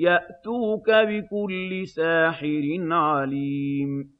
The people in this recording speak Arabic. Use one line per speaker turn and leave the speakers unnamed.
يَأْتُوكَ بِكُلِّ سَاحِرٍ عَلِيمٍ.